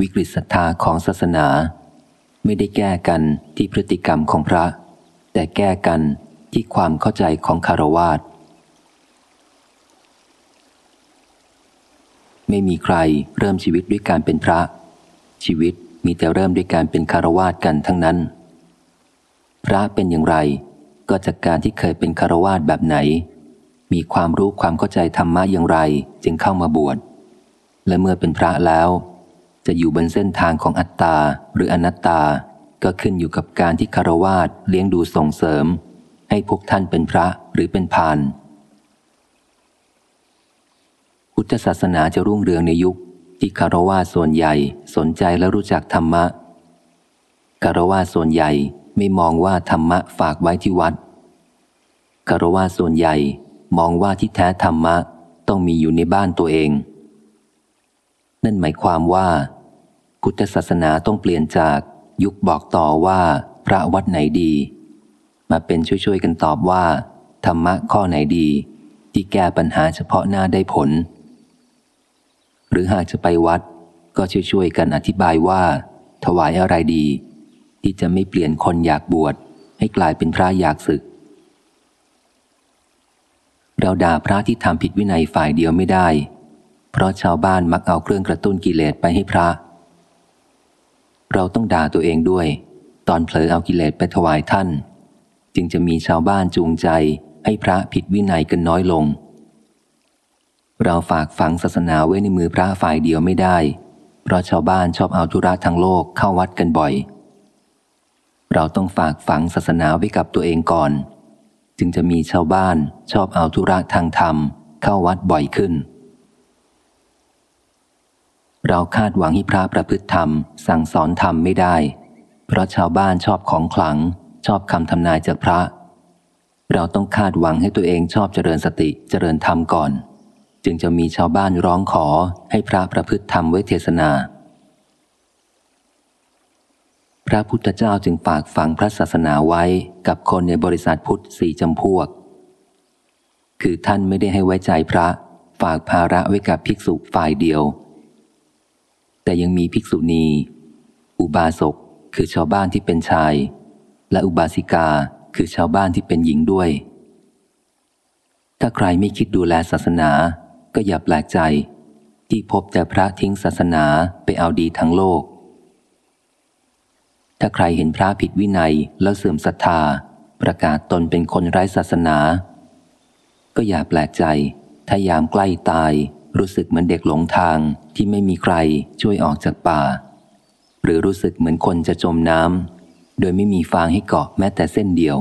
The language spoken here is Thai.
วิกฤตศรัทธาของศาสนา ไม่ได้แก้กันที่พฤติกรรมของพระ แต่แก้กันที่ความเข้าใจของคารวาสไม่มีใครเริ่มชีวิตด้วยการเป็นพระ ชีวิตมีแต่เริ่มด้วยการเป็นคารวาสกันทั้งนั้น พระเป็นอย่างไร ก็จากการที่เคยเป็นคารวาสแบบไหน มีความรู้ความเข้าใจธรรมะอย่างไรจึงเข้ามาบวชและเมื่อเป็นพระแล้ว จะอยู่บนเส้นทางของอัตตาหรืออนัตตา ก็ขึ้นอยู่กับการที่คารวาสเลี้ยงดูส่งเสริม ให้พวกท่านเป็นพระหรือเป็นพานพุทธศาสนาจะรุ่งเรืองในยุคที่คารวาส่วนใหญ่สนใจและรู้จักธรรมะคารวาส่วนใหญ่ไม่มองว่าธรรมะฝากไว้ที่วัดคารวาส่วนใหญ่มองว่าที่แท้ธรรมะต้องมีอยู่ในบ้านตัวเอง นั่นหมายความว่า พุทธศาสนาต้องเปลี่ยนจากยุคบอกต่อว่าพระวัดไหนดี มาเป็นช่วยๆกันตอบว่า ธรรมะข้อไหนดี ที่แก้ปัญหาเฉพาะหน้าได้ผล หรือหากจะไปวัด ก็ช่วยๆกันอธิบายว่า ถวายอะไรดี ที่จะไม่เปลี่ยนคนอยากบวชให้กลายเป็นพระอยากศึก เราด่าพระที่ทำผิดวินัยฝ่ายเดียวไม่ได้ เพราะชาวบ้านมักเอาเครื่องกระตุ้นกิเลสไปให้พระ เราต้องด่าตัวเองด้วย ตอนเผลอเอากิเลสไปถวายท่าน จึงจะมีชาวบ้านจูงใจให้พระผิดวินัยกันน้อยลง เราฝากฝังศาสนาไว้ในมือพระฝ่ายเดียวไม่ได้ เพราะชาวบ้านชอบเอาธุระทางโลกเข้าวัดกันบ่อย เราต้องฝากฝังศาสนาไว้กับตัวเองก่อน จึงจะมีชาวบ้านชอบเอาธุระทางธรรมเข้าวัดบ่อยขึ้น เราคาดหวังให้พระประพฤติธรรม สั่งสอนธรรมไม่ได้ เพราะชาวบ้านชอบของขลัง ชอบคำทำนายจากพระ เราต้องคาดหวังให้ตัวเองชอบเจริญสติเจริญธรรมก่อน จึงจะมีชาวบ้านร้องขอให้พระประพฤติธรรมไว้เทศนา พระพุทธเจ้าจึงฝากฝังพระศาสนาไว้กับคนในบริษัทพุทธสี่จำพวก คือท่านไม่ได้ให้ไว้ใจพระ ฝากภาระไว้กับภิกษุฝ่ายเดียว แต่ยังมีภิกษุณี อุบาสกคือชาวบ้านที่เป็นชาย และอุบาสิกาคือชาวบ้านที่เป็นหญิงด้วย ถ้าใครไม่คิดดูแลศาสนา ก็อย่าแปลกใจ ที่พบแต่พระทิ้งศาสนาไปเอาดีทั้งโลก ถ้าใครเห็นพระผิดวินัยแล้วเสื่อมศรัทธา ประกาศตนเป็นคนไร้ศาสนา ก็อย่าแปลกใจ ถ้ายามใกล้ตาย รู้สึกเหมือนเด็กหลงทางที่ไม่มีใครช่วยออกจากป่า หรือรู้สึกเหมือนคนจะจมน้ำโดยไม่มีฟางให้เกาะแม้แต่เส้นเดียว